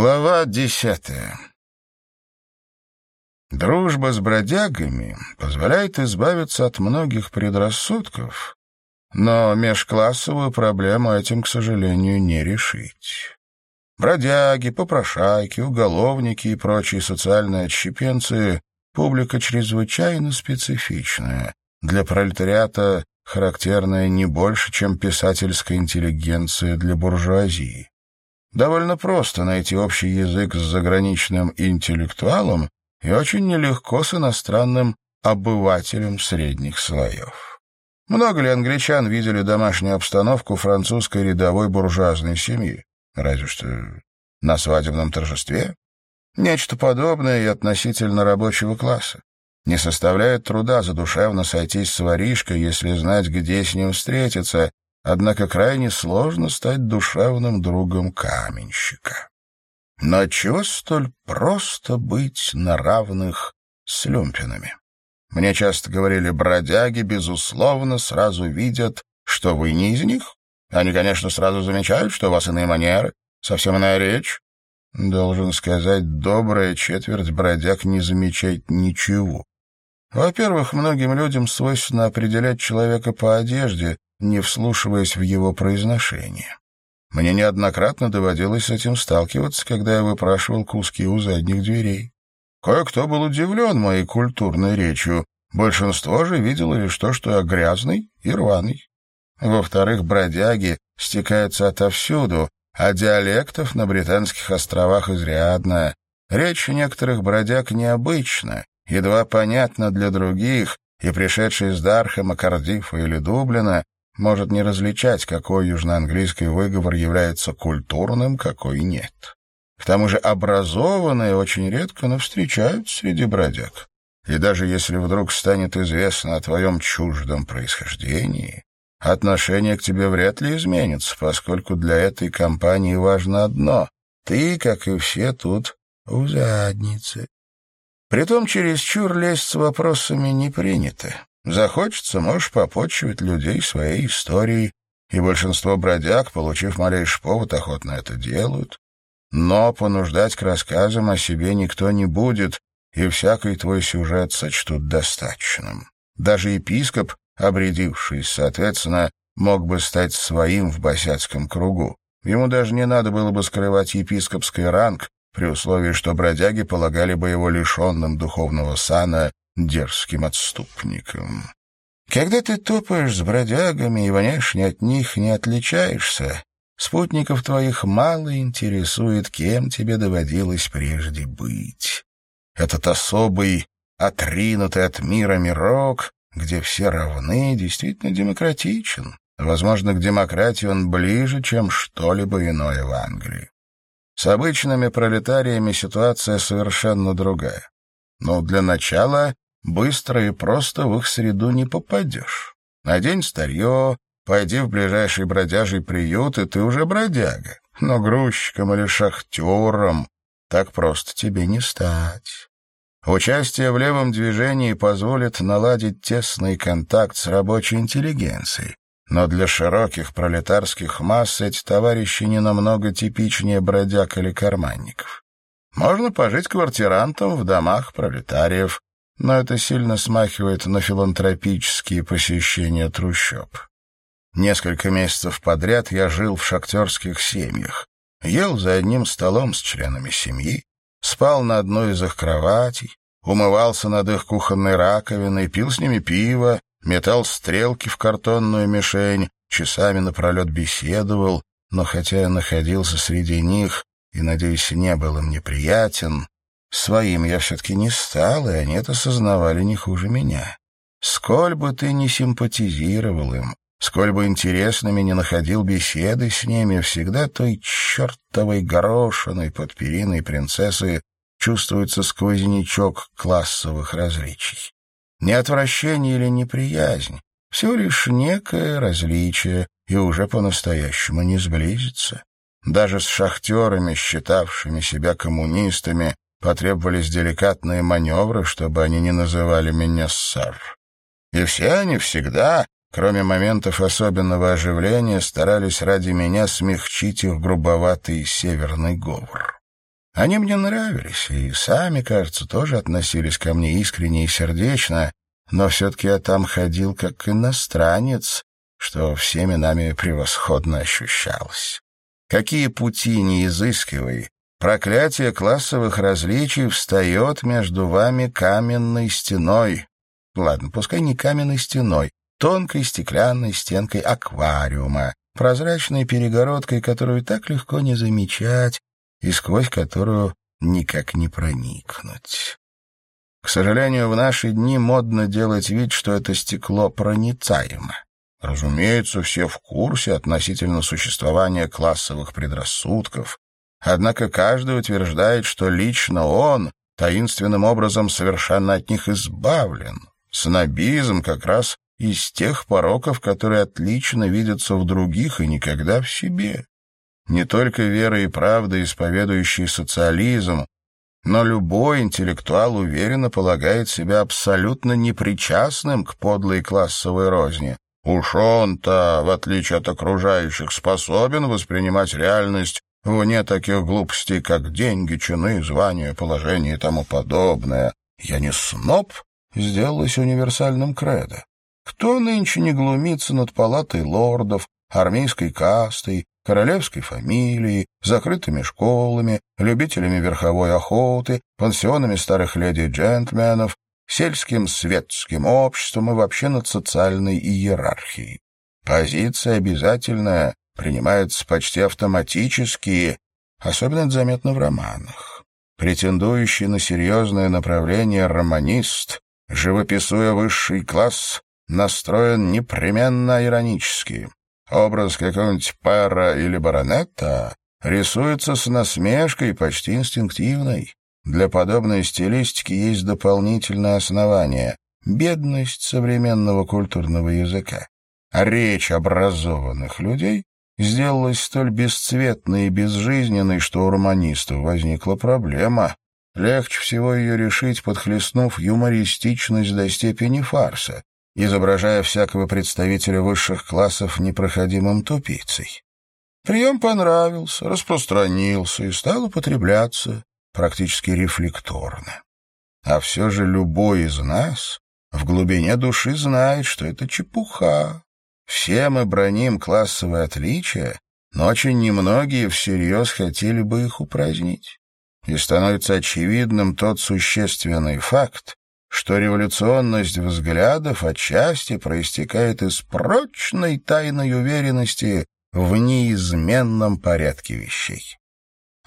Глава десятая Дружба с бродягами позволяет избавиться от многих предрассудков, но межклассовую проблему этим, к сожалению, не решить. Бродяги, попрошайки, уголовники и прочие социальные отщепенцы — публика чрезвычайно специфичная, для пролетариата характерная не больше, чем писательская интеллигенция для буржуазии. Довольно просто найти общий язык с заграничным интеллектуалом и очень нелегко с иностранным обывателем средних слоев. Много ли англичан видели домашнюю обстановку французской рядовой буржуазной семьи? Разве что на свадебном торжестве? Нечто подобное и относительно рабочего класса. Не составляет труда задушевно сойтись с воришкой, если знать, где с ним встретиться, однако крайне сложно стать душевным другом каменщика. Но чего столь просто быть на равных с люмпинами? Мне часто говорили, бродяги, безусловно, сразу видят, что вы не из них. Они, конечно, сразу замечают, что у вас иные манеры, совсем иная речь. Должен сказать, добрая четверть бродяг не замечает ничего. Во-первых, многим людям свойственно определять человека по одежде, не вслушиваясь в его произношение. Мне неоднократно доводилось с этим сталкиваться, когда я выпрашивал куски у задних дверей. Кое-кто был удивлен моей культурной речью. Большинство же видело лишь то, что я грязный и рваный. Во-вторых, бродяги стекаются отовсюду, а диалектов на Британских островах изрядно. Речь некоторых бродяг необычна, едва понятна для других, и пришедший из Дархема, Кардифа или Дублина может не различать, какой южноанглийский выговор является культурным, какой нет. К тому же образованные очень редко, но встречаются среди бродяг. И даже если вдруг станет известно о твоем чуждом происхождении, отношение к тебе вряд ли изменится, поскольку для этой компании важно одно — ты, как и все тут, в заднице. Притом чересчур лезть с вопросами не принято. Захочется, можешь попотчевать людей своей историей, и большинство бродяг, получив малейший повод, охотно это делают. Но понуждать к рассказам о себе никто не будет, и всякий твой сюжет сочтут достаточным. Даже епископ, обрядившись, соответственно, мог бы стать своим в босяцком кругу. Ему даже не надо было бы скрывать епископский ранг, при условии, что бродяги полагали бы его лишенным духовного сана дерзким отступником. Когда ты топаешь с бродягами и внешне от них не отличаешься, спутников твоих мало интересует, кем тебе доводилось прежде быть. Этот особый, отринутый от мира мирок, где все равны, действительно демократичен. Возможно, к демократии он ближе, чем что-либо иное в Англии. С обычными пролетариями ситуация совершенно другая. Но для начала быстро и просто в их среду не попадешь. Надень старье, пойди в ближайший бродяжий приют, и ты уже бродяга. Но грузчиком или шахтером так просто тебе не стать. Участие в левом движении позволит наладить тесный контакт с рабочей интеллигенцией. Но для широких пролетарских масс эти товарищи не намного типичнее бродяг или карманников. Можно пожить квартирантом в домах пролетариев, но это сильно смахивает на филантропические посещения трущоб. Несколько месяцев подряд я жил в шахтерских семьях, ел за одним столом с членами семьи, спал на одной из их кроватей, умывался над их кухонной раковиной, пил с ними пиво, метал стрелки в картонную мишень, часами напролет беседовал, но хотя я находился среди них и, надеюсь, не был им неприятен, Своим я все-таки не стал, и они это сознавали не хуже меня. Сколь бы ты ни симпатизировал им, сколь бы интересными не находил беседы с ними, всегда той чертовой горошиной под периной принцессы чувствуется сквознячок классовых различий. Не отвращение или неприязнь, всего лишь некое различие, и уже по-настоящему не сблизится. Даже с шахтерами, считавшими себя коммунистами, Потребовались деликатные маневры, чтобы они не называли меня сэр. И все они всегда, кроме моментов особенного оживления, старались ради меня смягчить их грубоватый северный говор. Они мне нравились, и сами, кажется, тоже относились ко мне искренне и сердечно, но все-таки я там ходил как иностранец, что всеми нами превосходно ощущалось. Какие пути не изыскивай, проклятие классовых различий встает между вами каменной стеной. Ладно, пускай не каменной стеной, тонкой стеклянной стенкой аквариума, прозрачной перегородкой, которую так легко не замечать и сквозь которую никак не проникнуть. К сожалению, в наши дни модно делать вид, что это стекло проницаемо. Разумеется, все в курсе относительно существования классовых предрассудков, однако каждый утверждает, что лично он таинственным образом совершенно от них избавлен. Снобизм как раз из тех пороков, которые отлично видятся в других и никогда в себе. Не только вера и правда, исповедующие социализм, но любой интеллектуал уверенно полагает себя абсолютно непричастным к подлой классовой розни. Уж он-то, в отличие от окружающих, способен воспринимать реальность вне таких глупостей, как деньги, чины, звания, положение и тому подобное. Я не сноб, сделалось универсальным кредо. Кто нынче не глумится над палатой лордов, армейской кастой, королевской фамилией, закрытыми школами, любителями верховой охоты, пансионами старых леди и джентльменов, сельским светским обществом и вообще над социальной иерархией. Позиция обязательная, принимается почти автоматически, особенно это заметно в романах. Претендующий на серьезное направление романист, живописуя высший класс, настроен непременно иронически. Образ какого-нибудь пара или баронета рисуется с насмешкой почти инстинктивной. Для подобной стилистики есть дополнительное основание — бедность современного культурного языка. Речь образованных людей сделалась столь бесцветной и безжизненной, что у романистов возникла проблема. Легче всего ее решить, подхлестнув юмористичность до степени фарса, изображая всякого представителя высших классов непроходимым тупицей. Прием понравился, распространился и стал употребляться практически рефлекторно. А все же любой из нас в глубине души знает, что это чепуха. Все мы броним классовые отличия, но очень немногие всерьез хотели бы их упразднить. И становится очевидным тот существенный факт, что революционность взглядов отчасти проистекает из прочной тайной уверенности в неизменном порядке вещей.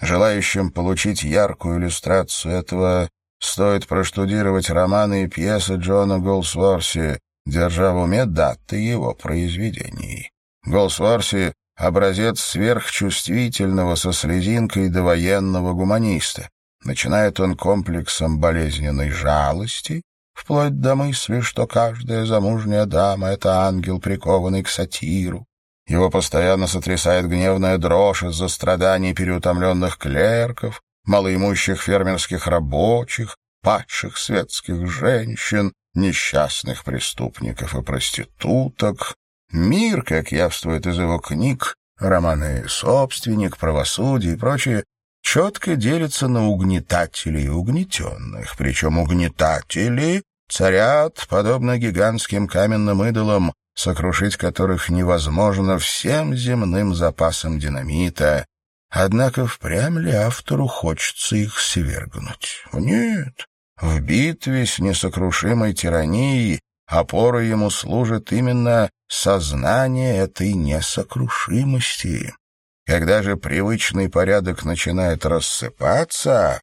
Желающим получить яркую иллюстрацию этого стоит проштудировать романы и пьесы Джона Голсворси, держа в уме даты его произведений. Голсворси — образец сверхчувствительного со слезинкой довоенного гуманиста. Начинает он комплексом болезненной жалости, вплоть до мысли, что каждая замужняя дама — это ангел, прикованный к сатиру. Его постоянно сотрясает гневная дрожь из-за страданий переутомленных клерков, малоимущих фермерских рабочих, падших светских женщин, несчастных преступников и проституток. Мир, как явствует из его книг, романы «Собственник», «Правосудие» и прочее, четко делится на угнетателей и угнетенных, причем угнетатели царят, подобно гигантским каменным идолам, сокрушить которых невозможно всем земным запасом динамита. Однако впрямь ли автору хочется их свергнуть? Нет. В битве с несокрушимой тиранией опорой ему служит именно сознание этой несокрушимости. Когда же привычный порядок начинает рассыпаться,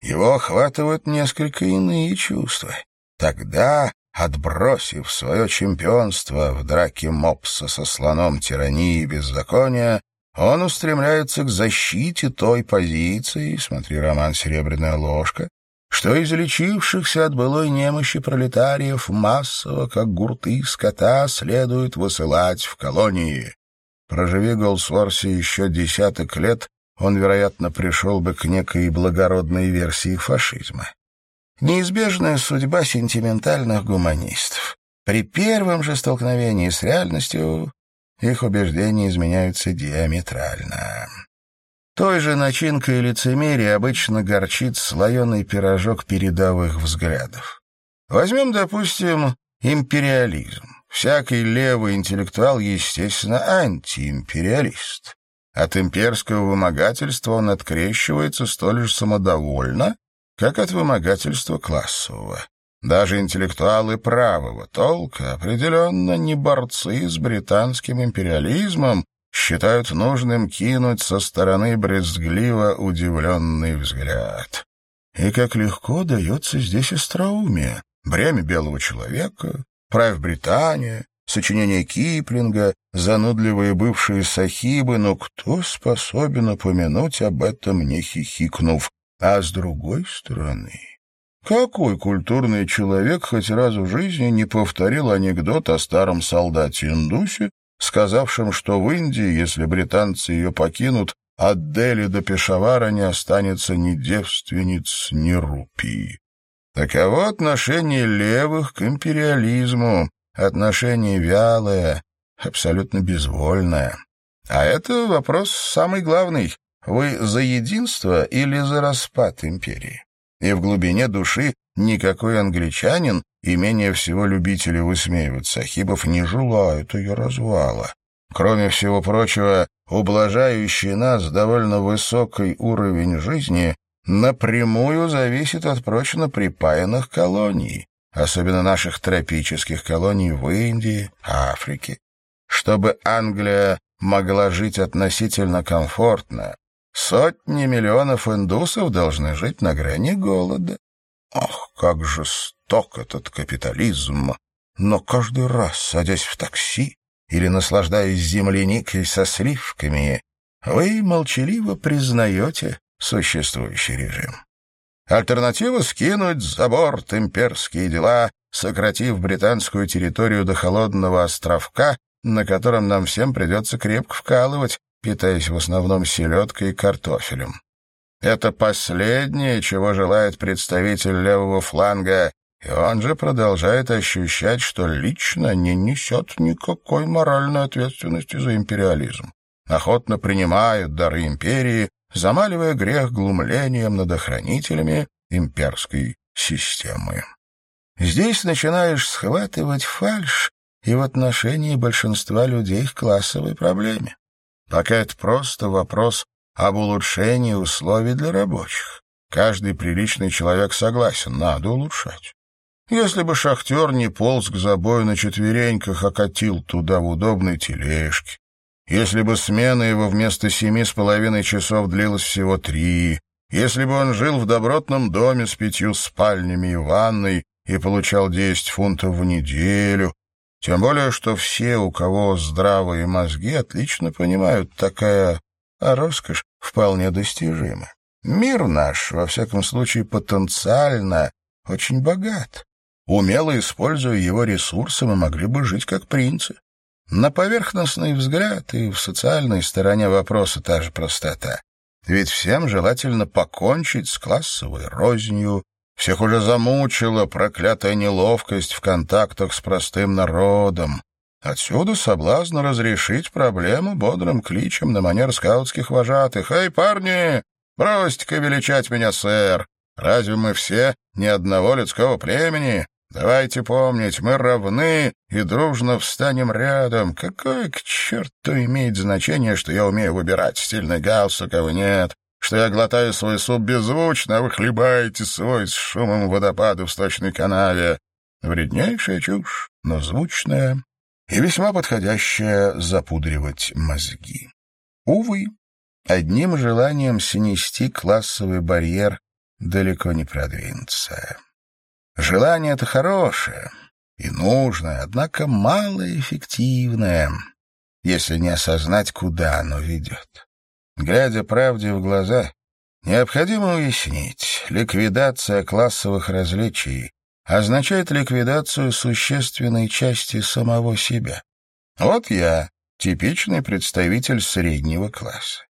его охватывают несколько иные чувства. Тогда, отбросив свое чемпионство в драке мопса со слоном тирании и беззакония, он устремляется к защите той позиции, смотри роман «Серебряная ложка», что излечившихся от былой немощи пролетариев массово, как гурты скота, следует высылать в колонии. Проживи Голсворси еще десяток лет, он, вероятно, пришел бы к некой благородной версии фашизма. Неизбежная судьба сентиментальных гуманистов. При первом же столкновении с реальностью их убеждения изменяются диаметрально. Той же начинкой лицемерия обычно горчит слоеный пирожок передовых взглядов. Возьмем, допустим, империализм. Всякий левый интеллектуал, естественно, антиимпериалист. От имперского вымогательства он открещивается столь же самодовольно, как от вымогательства классового. Даже интеллектуалы правого толка определенно не борцы с британским империализмом, считают нужным кинуть со стороны брезгливо удивленный взгляд. И как легко дается здесь остроумие, бремя белого человека, правь Британия, сочинения Киплинга, занудливые бывшие сахибы, но кто способен упомянуть об этом, не хихикнув? А с другой стороны... Какой культурный человек хоть раз в жизни не повторил анекдот о старом солдате-индусе, сказавшем, что в Индии, если британцы ее покинут, от Дели до Пешавара не останется ни девственниц, ни рупий. Таково отношение левых к империализму, отношение вялое, абсолютно безвольное. А это вопрос самый главный. Вы за единство или за распад империи? И в глубине души никакой англичанин, и менее всего любители высмеивать сахибов, не желает ее развала. Кроме всего прочего, ублажающий нас довольно высокий уровень жизни напрямую зависит от прочно припаянных колоний, особенно наших тропических колоний в Индии, Африке. Чтобы Англия могла жить относительно комфортно, Сотни миллионов индусов должны жить на грани голода. Ах, как жесток этот капитализм! Но каждый раз, садясь в такси или наслаждаясь земляникой со сливками, вы молчаливо признаете существующий режим. Альтернатива — скинуть за борт имперские дела, сократив британскую территорию до холодного островка, на котором нам всем придется крепко вкалывать, питаясь в основном селедкой и картофелем. Это последнее, чего желает представитель левого фланга, и он же продолжает ощущать, что лично не несет никакой моральной ответственности за империализм. Охотно принимает дары империи, замаливая грех глумлением над охранителями имперской системы. Здесь начинаешь схватывать фальшь и в отношении большинства людей к классовой проблеме. Пока это просто вопрос об улучшении условий для рабочих. Каждый приличный человек согласен, надо улучшать. Если бы шахтер не полз к забою на четвереньках, а катил туда в удобной тележке, если бы смена его вместо семи с половиной часов длилась всего три, если бы он жил в добротном доме с пятью спальнями и ванной и получал десять фунтов в неделю, тем более, что все, у кого здравые мозги, отлично понимают, такая роскошь вполне достижима. Мир наш, во всяком случае, потенциально очень богат. Умело используя его ресурсы, мы могли бы жить как принцы. На поверхностный взгляд и в социальной стороне вопроса та же простота. Ведь всем желательно покончить с классовой рознью, всех уже замучила проклятая неловкость в контактах с простым народом. Отсюда соблазн разрешить проблему бодрым кличем на манер скаутских вожатых. «Эй, парни, бросьте-ка величать меня, сэр! Разве мы все ни одного людского племени? Давайте помнить, мы равны и дружно встанем рядом. Какое к черту имеет значение, что я умею выбирать стильный галстук, а вы нет? что я глотаю свой суп беззвучно, а вы хлебаете свой с шумом водопада в сточной канаве. Вреднейшая чушь, но звучная и весьма подходящая запудривать мозги. Увы, одним желанием снести классовый барьер далеко не продвинуться. Желание это хорошее и нужное, однако малоэффективное, если не осознать, куда оно ведет. Глядя правде в глаза, необходимо уяснить, ликвидация классовых различий означает ликвидацию существенной части самого себя. Вот я, типичный представитель среднего класса.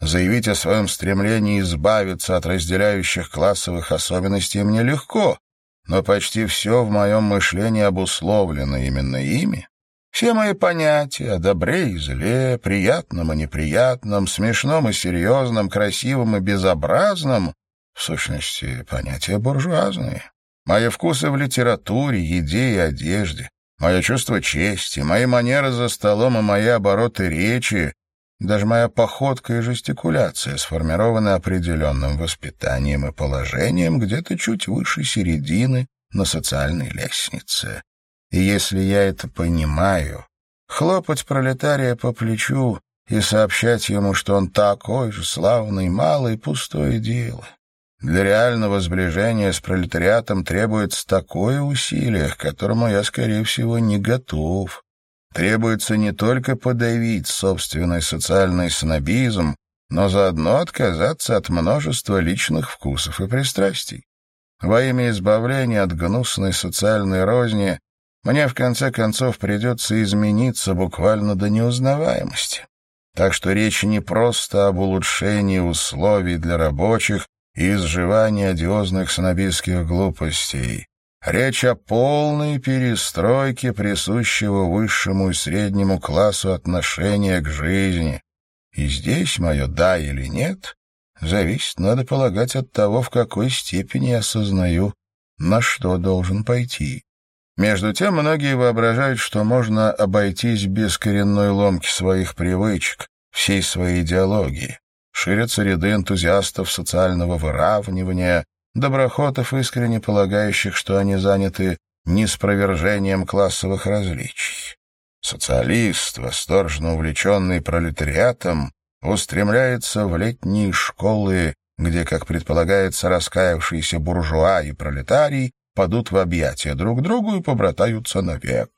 Заявить о своем стремлении избавиться от разделяющих классовых особенностей мне легко, но почти все в моем мышлении обусловлено именно ими. Все мои понятия о добре и зле, приятном и неприятном, смешном и серьезном, красивом и безобразном — в сущности, понятия буржуазные. Мои вкусы в литературе, еде и одежде, мое чувство чести, мои манеры за столом и мои обороты речи, даже моя походка и жестикуляция сформированы определенным воспитанием и положением где-то чуть выше середины на социальной лестнице. И если я это понимаю, хлопать пролетария по плечу и сообщать ему, что он такой же славный, малый, пустое дело. Для реального сближения с пролетариатом требуется такое усилие, к которому я, скорее всего, не готов. Требуется не только подавить собственный социальный снобизм, но заодно отказаться от множества личных вкусов и пристрастий. Во имя избавления от гнусной социальной розни мне в конце концов придется измениться буквально до неузнаваемости. Так что речь не просто об улучшении условий для рабочих и изживании одиозных снобистских глупостей. Речь о полной перестройке присущего высшему и среднему классу отношения к жизни. И здесь мое «да» или «нет» зависит, надо полагать, от того, в какой степени я осознаю, на что должен пойти. Между тем, многие воображают, что можно обойтись без коренной ломки своих привычек, всей своей идеологии. Ширятся ряды энтузиастов социального выравнивания, доброхотов, искренне полагающих, что они заняты неспровержением классовых различий. Социалист, восторженно увлеченный пролетариатом, устремляется в летние школы, где, как предполагается, раскаявшиеся буржуа и пролетарий падут в объятия друг другу и побратаются навек.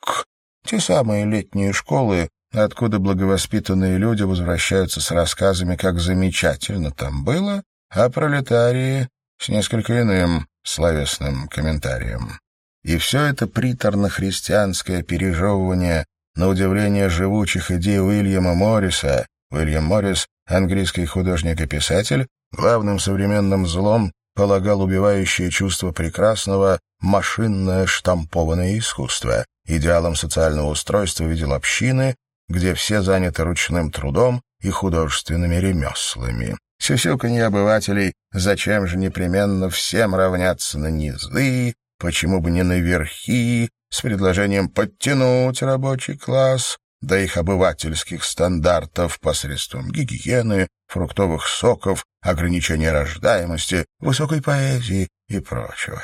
Те самые летние школы, откуда благовоспитанные люди возвращаются с рассказами, как замечательно там было, а пролетарии — с несколько иным словесным комментарием. И все это приторно-христианское пережевывание, на удивление живучих идей Уильяма Морриса, Уильям Моррис, английский художник и писатель, главным современным злом полагал убивающее чувство прекрасного машинное штампованное искусство. Идеалом социального устройства видел общины, где все заняты ручным трудом и художественными ремеслами. Сюсюканье обывателей «Зачем же непременно всем равняться на низы? Почему бы не на верхи?» с предложением подтянуть рабочий класс, до их обывательских стандартов посредством гигиены, фруктовых соков, ограничения рождаемости, высокой поэзии и прочего.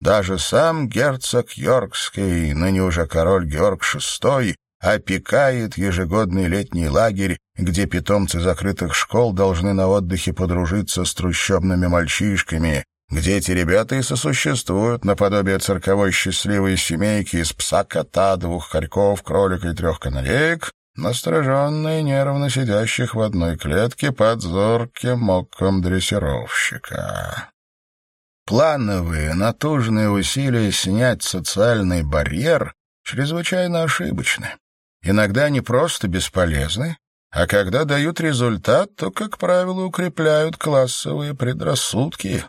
Даже сам герцог Йоркский, ныне уже король Георг VI, опекает ежегодный летний лагерь, где питомцы закрытых школ должны на отдыхе подружиться с трущобными мальчишками, где эти ребята и сосуществуют наподобие цирковой счастливой семейки из пса, кота, двух хорьков, кролика и трех канареек, настороженные нервно сидящих в одной клетке под зорким оком дрессировщика. Плановые, натужные усилия снять социальный барьер чрезвычайно ошибочны. Иногда они просто бесполезны, а когда дают результат, то, как правило, укрепляют классовые предрассудки.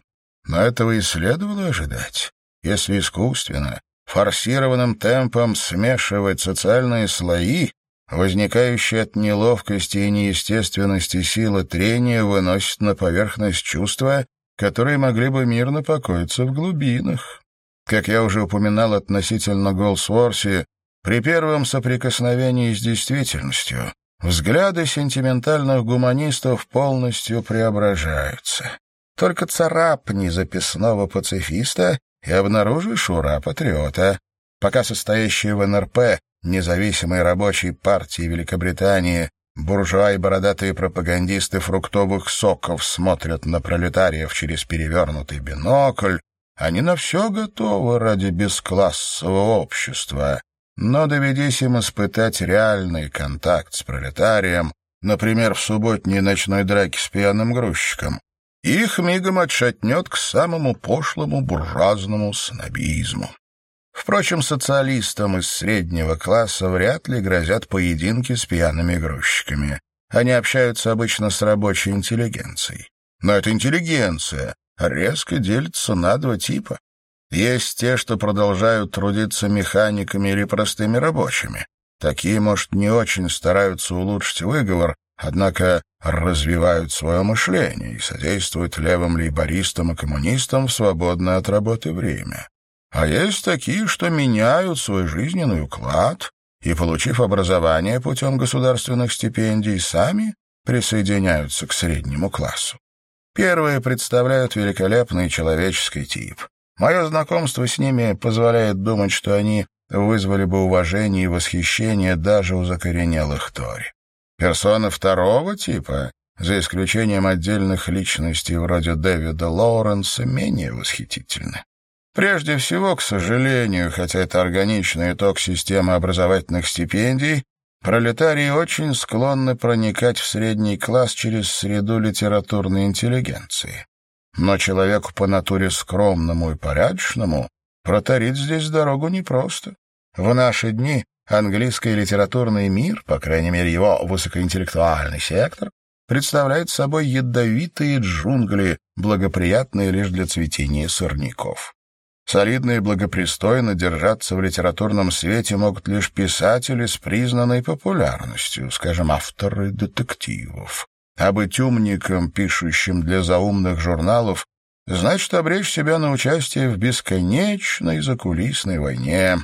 Но этого и следовало ожидать. Если искусственно, форсированным темпом смешивать социальные слои, возникающие от неловкости и неестественности силы трения выносят на поверхность чувства, которые могли бы мирно покоиться в глубинах. Как я уже упоминал относительно Голсворси, при первом соприкосновении с действительностью взгляды сентиментальных гуманистов полностью преображаются. Только царапни записного пацифиста и обнаружишь ура-патриота. Пока состоящие в НРП, независимой рабочей партии Великобритании, буржуа и бородатые пропагандисты фруктовых соков смотрят на пролетариев через перевернутый бинокль, они на все готовы ради бесклассового общества. Но доведись им испытать реальный контакт с пролетарием, например, в субботней ночной драке с пьяным грузчиком, их мигом отшатнет к самому пошлому буржуазному снобизму. Впрочем, социалистам из среднего класса вряд ли грозят поединки с пьяными грузчиками. Они общаются обычно с рабочей интеллигенцией. Но эта интеллигенция резко делится на два типа. Есть те, что продолжают трудиться механиками или простыми рабочими. Такие, может, не очень стараются улучшить выговор, однако развивают свое мышление и содействуют левым лейбористам и коммунистам в свободное от работы время. А есть такие, что меняют свой жизненный уклад и, получив образование путем государственных стипендий, сами присоединяются к среднему классу. Первые представляют великолепный человеческий тип. Мое знакомство с ними позволяет думать, что они вызвали бы уважение и восхищение даже у закоренелых Тори. Персоны второго типа, за исключением отдельных личностей вроде Дэвида Лоуренса, менее восхитительны. Прежде всего, к сожалению, хотя это органичный итог системы образовательных стипендий, пролетарии очень склонны проникать в средний класс через среду литературной интеллигенции. Но человеку по натуре скромному и порядочному проторить здесь дорогу непросто. В наши дни английский литературный мир, по крайней мере его высокоинтеллектуальный сектор, представляет собой ядовитые джунгли, благоприятные лишь для цветения сорняков. Солидно и благопристойно держаться в литературном свете могут лишь писатели с признанной популярностью, скажем, авторы детективов. А быть умником, пишущим для заумных журналов, значит обречь себя на участие в бесконечной закулисной войне,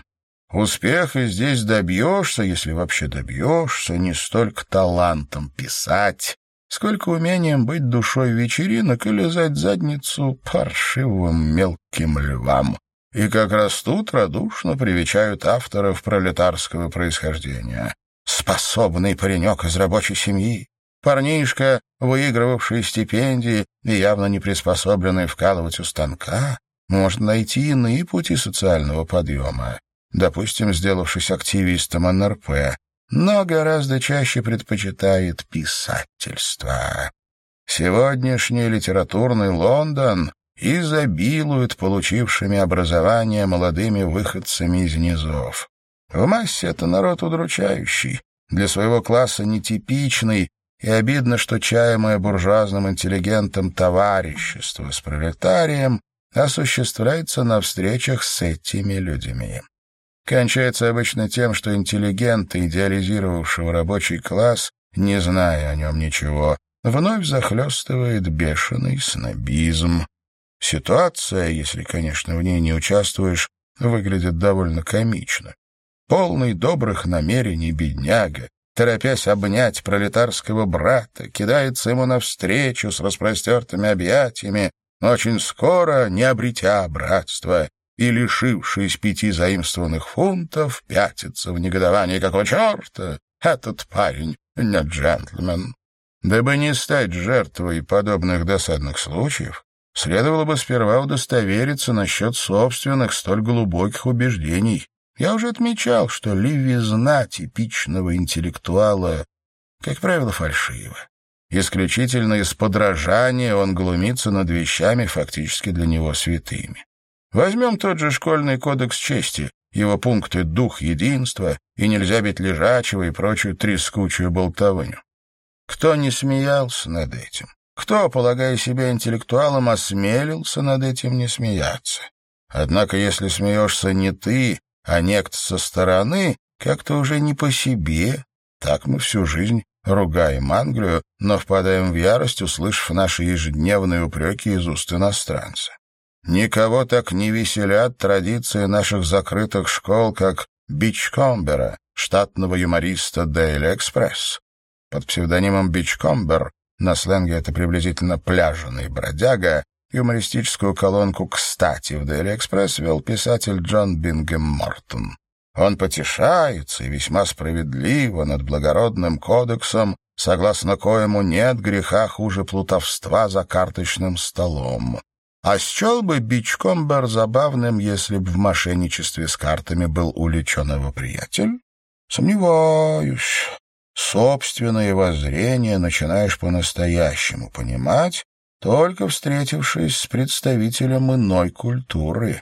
Успеха здесь добьешься, если вообще добьешься, не столько талантом писать, сколько умением быть душой вечеринок и лизать задницу паршивым мелким львам. И как раз тут радушно привечают авторов пролетарского происхождения. Способный паренек из рабочей семьи, парнишка, выигрывавший стипендии и явно не приспособленный вкалывать у станка, может найти иные пути социального подъема допустим, сделавшись активистом НРП, но гораздо чаще предпочитает писательство. Сегодняшний литературный Лондон изобилует получившими образование молодыми выходцами из низов. В массе это народ удручающий, для своего класса нетипичный, и обидно, что чаемое буржуазным интеллигентом товарищество с пролетарием осуществляется на встречах с этими людьми кончается обычно тем, что интеллигенты, идеализировавшего рабочий класс, не зная о нем ничего, вновь захлестывает бешеный снобизм. Ситуация, если, конечно, в ней не участвуешь, выглядит довольно комично. Полный добрых намерений бедняга, торопясь обнять пролетарского брата, кидается ему навстречу с распростертыми объятиями, но очень скоро, не обретя братства, и, лишившись пяти заимствованных фунтов, пятится в негодовании. Какого черта? Этот парень не джентльмен. Дабы не стать жертвой подобных досадных случаев, следовало бы сперва удостовериться насчет собственных столь глубоких убеждений. Я уже отмечал, что ливизна типичного интеллектуала, как правило, фальшива. Исключительно из подражания он глумится над вещами, фактически для него святыми. Возьмем тот же школьный кодекс чести, его пункты «дух единства» и «нельзя бить лежачего» и прочую трескучую болтовню. Кто не смеялся над этим? Кто, полагая себя интеллектуалом, осмелился над этим не смеяться? Однако, если смеешься не ты, а некто со стороны, как-то уже не по себе. Так мы всю жизнь ругаем Англию, но впадаем в ярость, услышав наши ежедневные упреки из уст иностранца. Никого так не веселят традиции наших закрытых школ, как Бичкомбера, штатного юмориста Daily Express. Под псевдонимом Бичкомбер, на сленге это приблизительно пляжный бродяга, юмористическую колонку «Кстати» в Daily Express вел писатель Джон Бингем Мортон. Он потешается и весьма справедливо над благородным кодексом, согласно коему нет греха хуже плутовства за карточным столом. А счел бы Бичкомбер забавным, если б в мошенничестве с картами был уличен его приятель? Сомневаюсь. Собственное воззрение начинаешь по-настоящему понимать, только встретившись с представителем иной культуры.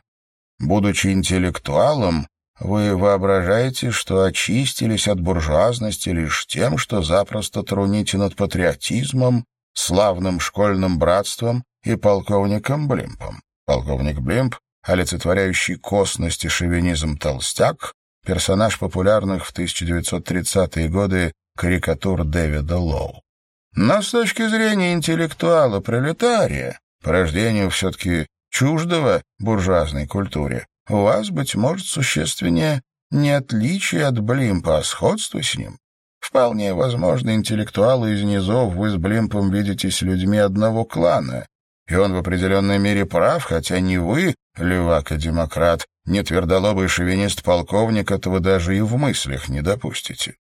Будучи интеллектуалом, вы воображаете, что очистились от буржуазности лишь тем, что запросто труните над патриотизмом, славным школьным братством и полковником Блимпом. Полковник Блимп, олицетворяющий косность и шовинизм толстяк, персонаж популярных в 1930-е годы карикатур Дэвида Лоу. Но с точки зрения интеллектуала-пролетария, по рождению все-таки чуждого буржуазной культуре, у вас, быть может, существеннее не отличие от Блимпа, а сходство с ним. Вполне возможно, интеллектуалы из низов вы с Блимпом видитесь людьми одного клана, и он в определенной мере прав, хотя не вы, левак и демократ, не твердолобый шовинист-полковник, этого даже и в мыслях не допустите.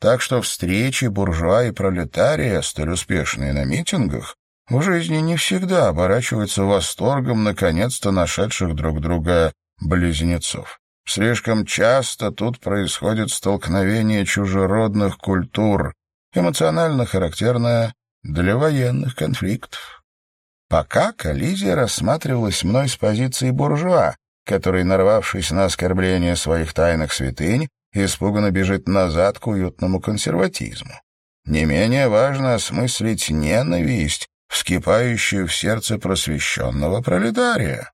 Так что встречи буржуа и пролетария, столь успешные на митингах, в жизни не всегда оборачиваются восторгом наконец-то нашедших друг друга близнецов. Слишком часто тут происходит столкновение чужеродных культур, эмоционально характерное для военных конфликтов. Пока коллизия рассматривалась мной с позиции буржуа, который, нарвавшись на оскорбление своих тайных святынь, испуганно бежит назад к уютному консерватизму. Не менее важно осмыслить ненависть, вскипающую в сердце просвещенного пролетария.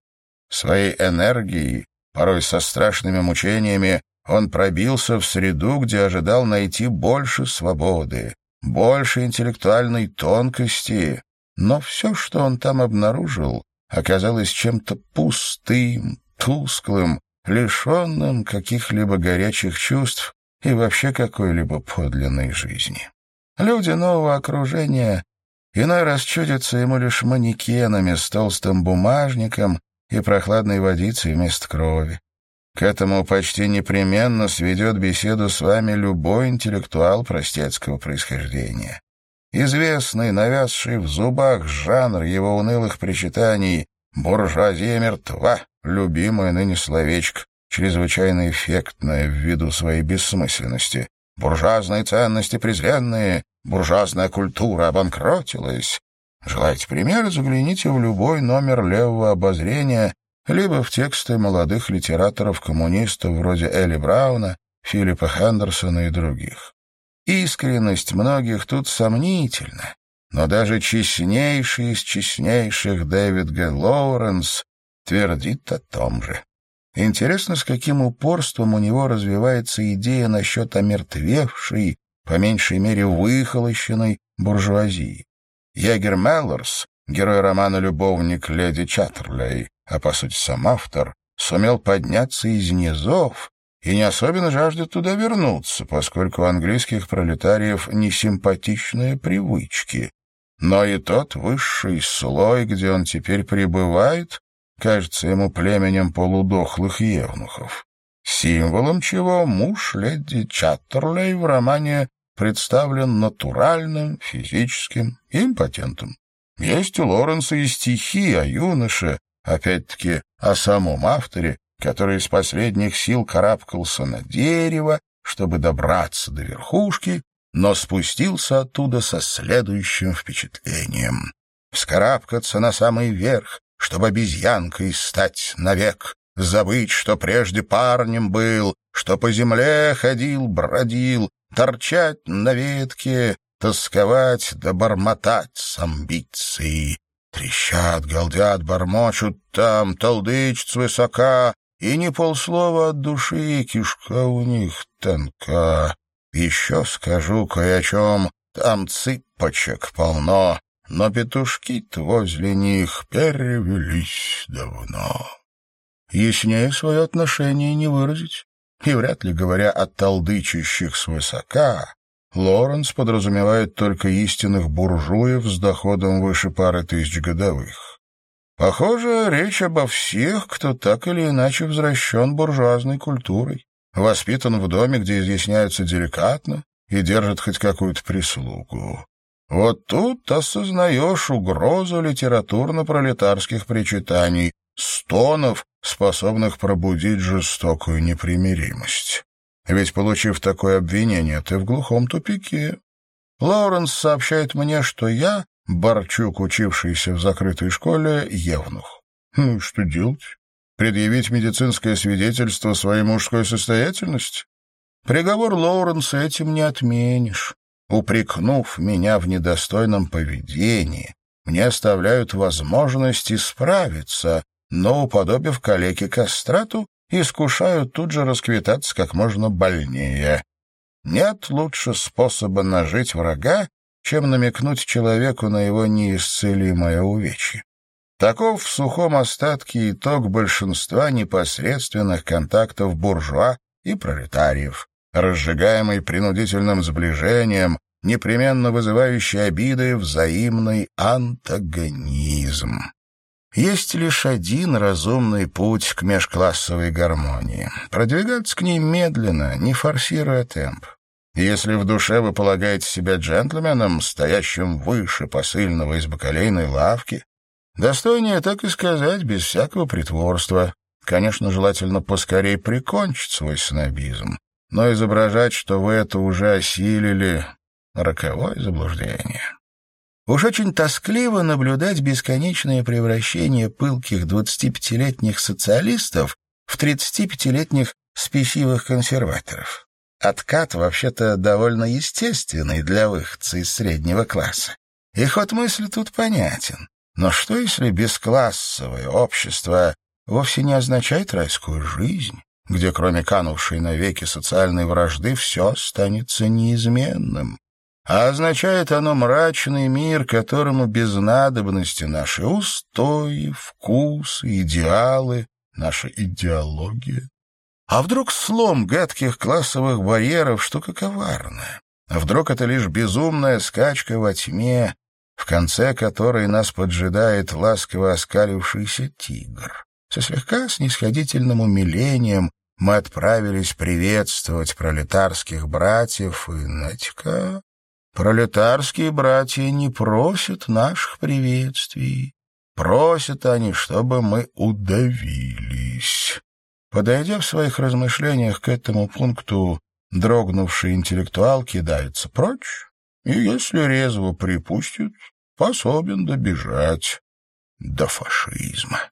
Своей энергией Порой со страшными мучениями он пробился в среду, где ожидал найти больше свободы, больше интеллектуальной тонкости, но все, что он там обнаружил, оказалось чем-то пустым, тусклым, лишенным каких-либо горячих чувств и вообще какой-либо подлинной жизни. Люди нового окружения иной раз чудятся ему лишь манекенами с толстым бумажником и прохладной водицы вместо крови. К этому почти непременно сведет беседу с вами любой интеллектуал простецкого происхождения. Известный, навязший в зубах жанр его унылых причитаний «буржуазия мертва», любимое ныне словечко, чрезвычайно эффектное ввиду своей бессмысленности. Буржуазные ценности презренные, буржуазная культура обанкротилась, Желаете пример? Загляните в любой номер левого обозрения, либо в тексты молодых литераторов-коммунистов вроде Элли Брауна, Филиппа Хендерсона и других. Искренность многих тут сомнительна, но даже честнейший из честнейших Дэвид Г. Лоуренс твердит о том же. Интересно, с каким упорством у него развивается идея насчет омертвевшей, по меньшей мере выхолощенной буржуазии. Егер Меллорс, герой романа «Любовник леди Чаттерлей», а по сути сам автор, сумел подняться из низов и не особенно жаждет туда вернуться, поскольку у английских пролетариев несимпатичные привычки. Но и тот высший слой, где он теперь пребывает, кажется ему племенем полудохлых евнухов. Символом чего муж леди Чаттерлей в романе представлен натуральным, физическим импотентом. Есть у Лоренса и стихи о юноше, опять-таки о самом авторе, который из последних сил карабкался на дерево, чтобы добраться до верхушки, но спустился оттуда со следующим впечатлением. Вскарабкаться на самый верх, чтобы обезьянкой стать навек, забыть, что прежде парнем был, что по земле ходил, бродил, торчать на ветке, тосковать да бормотать с амбицией. Трещат, галдят, бормочут там, толдычат свысока, и не полслова от души, кишка у них тонка. Еще скажу кое о чем, там цыпочек полно, но петушки-то возле них перевелись давно. Яснее свое отношение не выразить и вряд ли говоря о толдычащих свысока, Лоренс подразумевает только истинных буржуев с доходом выше пары тысяч годовых. Похоже, речь обо всех, кто так или иначе возвращен буржуазной культурой, воспитан в доме, где изъясняются деликатно и держат хоть какую-то прислугу. Вот тут осознаешь угрозу литературно-пролетарских причитаний, стонов, способных пробудить жестокую непримиримость. Ведь, получив такое обвинение, ты в глухом тупике. Лоуренс сообщает мне, что я, Борчук, учившийся в закрытой школе, евнух. Ну что делать? Предъявить медицинское свидетельство своей мужской состоятельности? Приговор Лоуренса этим не отменишь. Упрекнув меня в недостойном поведении, мне оставляют возможность исправиться, но, уподобив калеке кастрату, искушают тут же расквитаться как можно больнее. Нет лучше способа нажить врага, чем намекнуть человеку на его неисцелимое увечье. Таков в сухом остатке итог большинства непосредственных контактов буржуа и пролетариев, разжигаемый принудительным сближением, непременно вызывающий обиды взаимный антагонизм. Есть лишь один разумный путь к межклассовой гармонии. Продвигаться к ней медленно, не форсируя темп. Если в душе вы полагаете себя джентльменом, стоящим выше посыльного из бакалейной лавки, достойнее так и сказать, без всякого притворства. Конечно, желательно поскорей прикончить свой снобизм, но изображать, что вы это уже осилили, — роковое заблуждение. Уж очень тоскливо наблюдать бесконечное превращение пылких 25-летних социалистов в 35-летних спесивых консерваторов. Откат вообще-то довольно естественный для выходца из среднего класса. И ход мысли тут понятен. Но что, если бесклассовое общество вовсе не означает райскую жизнь, где кроме канувшей навеки социальной вражды все останется неизменным? А означает оно мрачный мир, которому без надобности наши устои, вкусы, идеалы, наша идеология. А вдруг слом гадких классовых барьеров — штука коварная? А вдруг это лишь безумная скачка во тьме, в конце которой нас поджидает ласково оскалившийся тигр? Со слегка снисходительным умилением мы отправились приветствовать пролетарских братьев, и, знаете пролетарские братья не просят наших приветствий. Просят они, чтобы мы удавились. Подойдя в своих размышлениях к этому пункту, дрогнувший интеллектуал кидается прочь, и, если резво припустит, способен добежать до фашизма.